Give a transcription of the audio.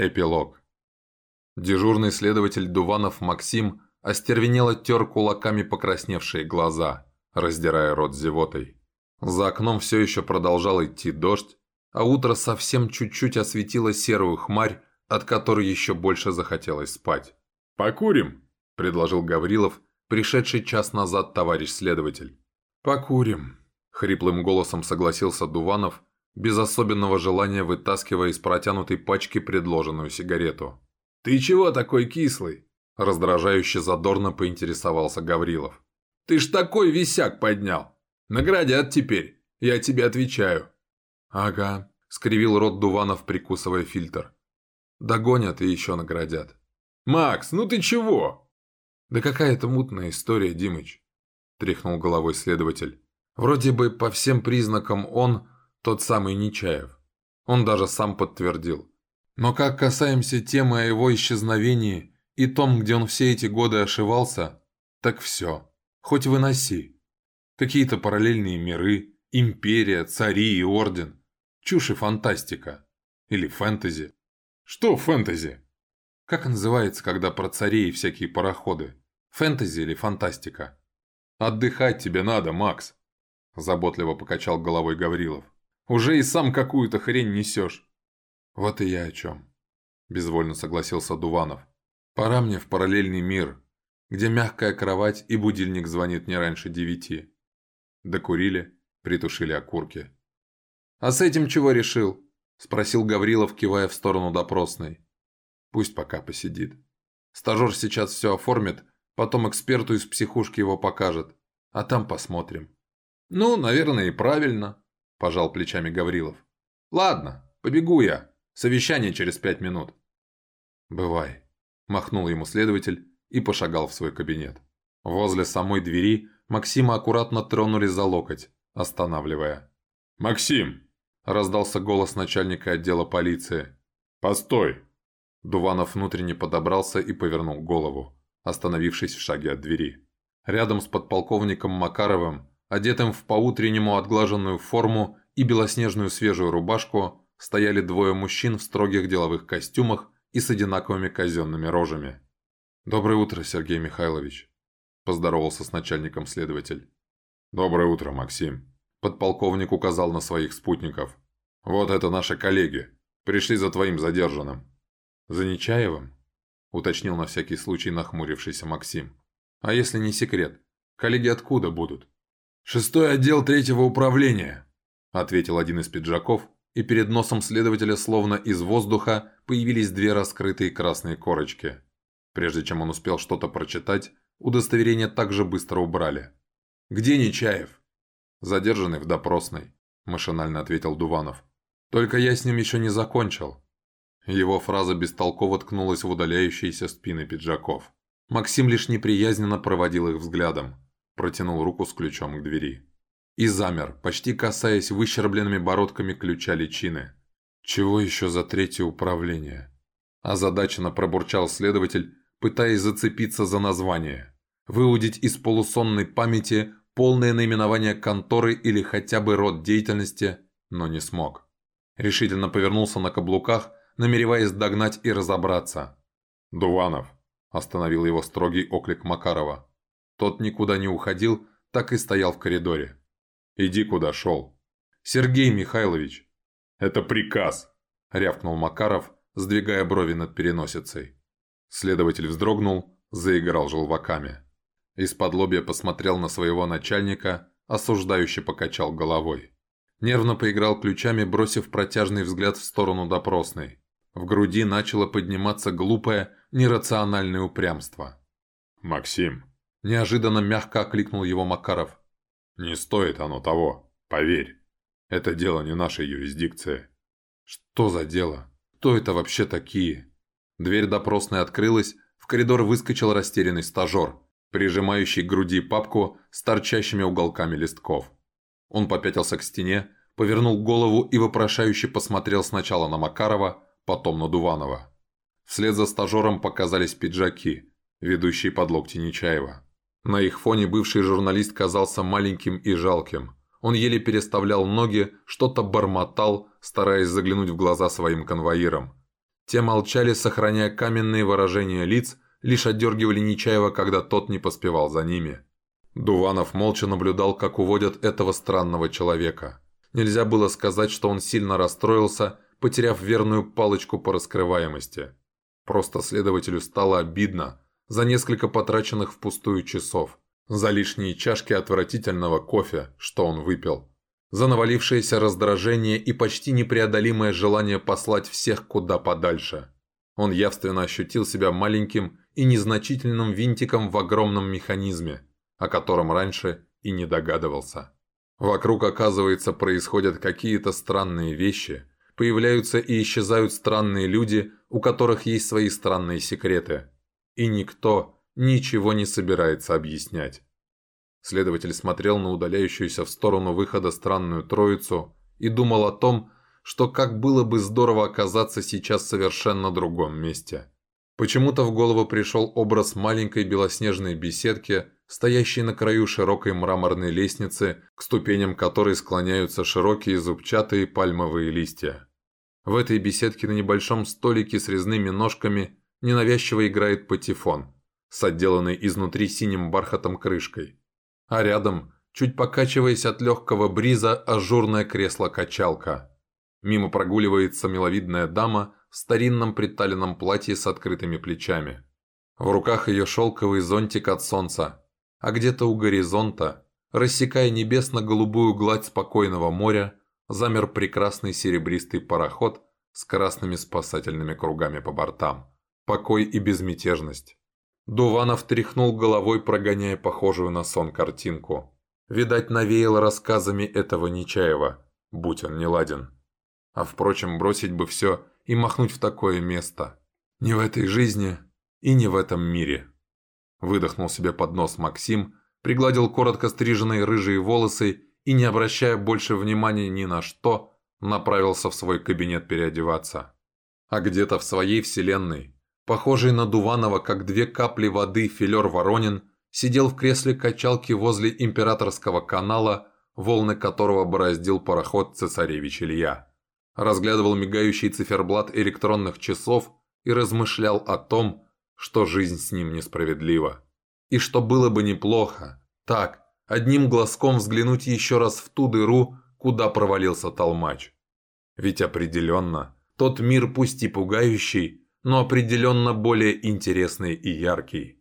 Эпилог. Дежурный следователь Дуванов Максим остервенело тер кулаками покрасневшие глаза, раздирая рот зевотой. За окном все еще продолжал идти дождь, а утро совсем чуть-чуть осветило серую хмарь, от которой еще больше захотелось спать. «Покурим?» – предложил Гаврилов, пришедший час назад товарищ следователь. «Покурим», – хриплым голосом согласился Дуванов, без особенного желания вытаскивая из протянутой пачки предложенную сигарету. «Ты чего такой кислый?» – раздражающе задорно поинтересовался Гаврилов. «Ты ж такой висяк поднял! Наградят теперь, я тебе отвечаю!» «Ага», – скривил рот Дуванов, прикусывая фильтр. «Догонят и еще наградят». «Макс, ну ты чего?» «Да какая-то мутная история, Димыч», – тряхнул головой следователь. «Вроде бы по всем признакам он тот самый Нечаев. Он даже сам подтвердил. Но как касаемся темы о его исчезновении и том, где он все эти годы ошивался, так все. Хоть выноси. Какие-то параллельные миры, империя, цари и орден. Чушь и фантастика. Или фэнтези. Что фэнтези? Как называется, когда про царей и всякие пароходы? Фэнтези или фантастика? Отдыхать тебе надо, Макс. Заботливо покачал головой Гаврилов. Уже и сам какую-то хрень несешь». «Вот и я о чем», – безвольно согласился Дуванов. «Пора мне в параллельный мир, где мягкая кровать и будильник звонит не раньше девяти». Докурили, притушили окурки. «А с этим чего решил?» – спросил Гаврилов, кивая в сторону допросной. «Пусть пока посидит. Стажер сейчас все оформит, потом эксперту из психушки его покажет, а там посмотрим». «Ну, наверное, и правильно», пожал плечами Гаврилов. «Ладно, побегу я. Совещание через пять минут». «Бывай», – махнул ему следователь и пошагал в свой кабинет. Возле самой двери Максима аккуратно тронули за локоть, останавливая. «Максим!» – раздался голос начальника отдела полиции. «Постой!» Дуванов внутренне подобрался и повернул голову, остановившись в шаге от двери. Рядом с подполковником Макаровым Одетым в поутреннему отглаженную форму и белоснежную свежую рубашку стояли двое мужчин в строгих деловых костюмах и с одинаковыми казенными рожами. «Доброе утро, Сергей Михайлович», – поздоровался с начальником следователь. «Доброе утро, Максим», – подполковник указал на своих спутников. «Вот это наши коллеги. Пришли за твоим задержанным». «За Нечаевым?» – уточнил на всякий случай нахмурившийся Максим. «А если не секрет, коллеги откуда будут?» «Шестой отдел третьего управления», – ответил один из пиджаков, и перед носом следователя словно из воздуха появились две раскрытые красные корочки. Прежде чем он успел что-то прочитать, удостоверение также быстро убрали. «Где Нечаев?» «Задержанный в допросной», – машинально ответил Дуванов. «Только я с ним еще не закончил». Его фраза бестолково ткнулась в удаляющиеся спины пиджаков. Максим лишь неприязненно проводил их взглядом протянул руку с ключом к двери. И замер, почти касаясь выщербленными бородками ключа личины. «Чего еще за третье управление?» Озадаченно пробурчал следователь, пытаясь зацепиться за название. Выудить из полусонной памяти полное наименование конторы или хотя бы род деятельности, но не смог. Решительно повернулся на каблуках, намереваясь догнать и разобраться. «Дуванов!» – остановил его строгий оклик Макарова. Тот никуда не уходил, так и стоял в коридоре. «Иди, куда шел». «Сергей Михайлович». «Это приказ», – рявкнул Макаров, сдвигая брови над переносицей. Следователь вздрогнул, заиграл желваками. Из-под лобья посмотрел на своего начальника, осуждающе покачал головой. Нервно поиграл ключами, бросив протяжный взгляд в сторону допросной. В груди начало подниматься глупое, нерациональное упрямство. «Максим, Неожиданно мягко окликнул его Макаров. «Не стоит оно того, поверь. Это дело не нашей юрисдикции». «Что за дело? Кто это вообще такие?» Дверь допросной открылась, в коридор выскочил растерянный стажер, прижимающий к груди папку с торчащими уголками листков. Он попятился к стене, повернул голову и вопрошающе посмотрел сначала на Макарова, потом на Дуванова. Вслед за стажером показались пиджаки, ведущие под локти Нечаева. На их фоне бывший журналист казался маленьким и жалким. Он еле переставлял ноги, что-то бормотал, стараясь заглянуть в глаза своим конвоирам. Те молчали, сохраняя каменные выражения лиц, лишь отдергивали Нечаева, когда тот не поспевал за ними. Дуванов молча наблюдал, как уводят этого странного человека. Нельзя было сказать, что он сильно расстроился, потеряв верную палочку по раскрываемости. Просто следователю стало обидно за несколько потраченных впустую часов, за лишние чашки отвратительного кофе, что он выпил, за навалившееся раздражение и почти непреодолимое желание послать всех куда подальше. Он явственно ощутил себя маленьким и незначительным винтиком в огромном механизме, о котором раньше и не догадывался. Вокруг, оказывается, происходят какие-то странные вещи, появляются и исчезают странные люди, у которых есть свои странные секреты. И никто ничего не собирается объяснять. Следователь смотрел на удаляющуюся в сторону выхода странную троицу и думал о том, что как было бы здорово оказаться сейчас в совершенно другом месте. Почему-то в голову пришел образ маленькой белоснежной беседки, стоящей на краю широкой мраморной лестницы, к ступеням которой склоняются широкие зубчатые пальмовые листья. В этой беседке на небольшом столике с резными ножками ненавязчиво играет патефон с отделанной изнутри синим бархатом крышкой. А рядом, чуть покачиваясь от легкого бриза, ажурное кресло-качалка. Мимо прогуливается миловидная дама в старинном приталенном платье с открытыми плечами. В руках ее шелковый зонтик от солнца, а где-то у горизонта, рассекая небесно-голубую гладь спокойного моря, замер прекрасный серебристый пароход с красными спасательными кругами по бортам. Покой и безмятежность. Дуванов тряхнул головой, прогоняя похожую на сон картинку. Видать, навеял рассказами этого Нечаева, будь он не ладен. А впрочем, бросить бы все и махнуть в такое место. Не в этой жизни и не в этом мире. Выдохнул себе под нос Максим, пригладил коротко стриженные рыжие волосы и, не обращая больше внимания ни на что, направился в свой кабинет переодеваться. А где-то в своей вселенной, похожий на Дуванова, как две капли воды филер Воронин, сидел в кресле качалки возле императорского канала, волны которого бороздил пароход «Цесаревич Илья» разглядывал мигающий циферблат электронных часов и размышлял о том, что жизнь с ним несправедлива. И что было бы неплохо, так, одним глазком взглянуть еще раз в ту дыру, куда провалился толмач. Ведь определенно, тот мир пусть и пугающий, но определенно более интересный и яркий.